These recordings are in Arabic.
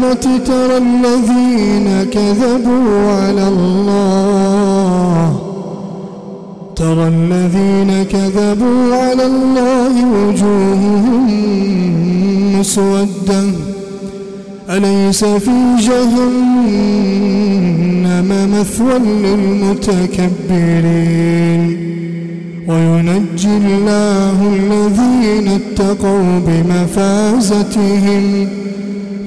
القيامة ترى الذين كذبوا على الله. ترى الذين كذبوا على الله وجوههم مسودة. أليس في جهنم مثوى للمتكبرين؟ وينجي الله الذين اتقوا بمفازتهم.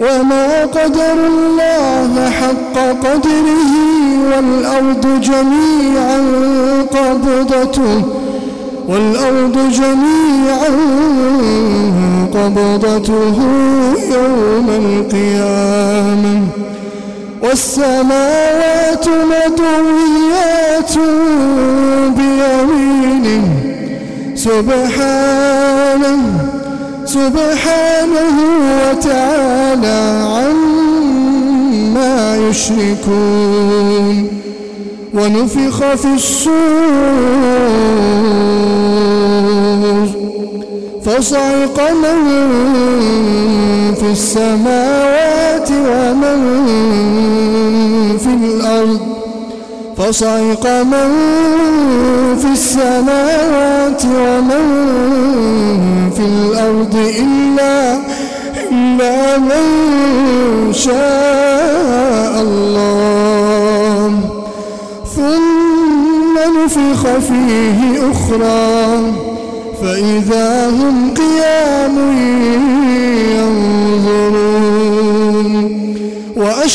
وما قدر الله حق قدره والأرض جميعا قبضته والأرض جميعا قبضته يوم القيامة والسماوات مطويات بيمينه سبحانه سبحانه وتعالى عما يشركون ونفخ في الصور فصعق من في السماوات ومن فصعق من في السماوات ومن في الأرض إلا إلا من شاء الله. ثم نفخ فيه أخرى. فإذا هم قيام ينظرون